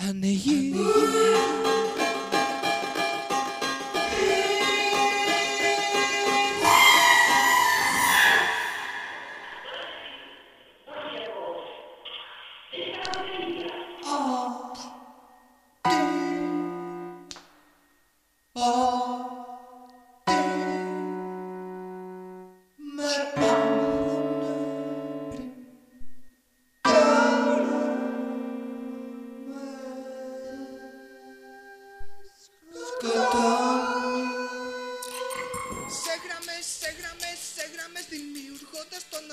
Honey, you. Oh. Σε γραμμές, σε γραμμές, σε γραμμές δημιουργώντας τον